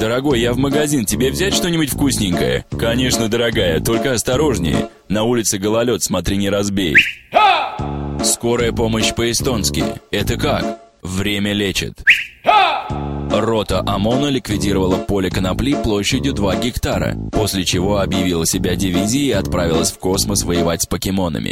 «Дорогой, я в магазин, тебе взять что-нибудь вкусненькое?» «Конечно, дорогая, только осторожнее. На улице гололед, смотри, не разбей». Скорая помощь по-эстонски. Это как? Время лечит. Рота ОМОНа ликвидировала поле конопли площадью 2 гектара, после чего объявила себя дивизией и отправилась в космос воевать с покемонами.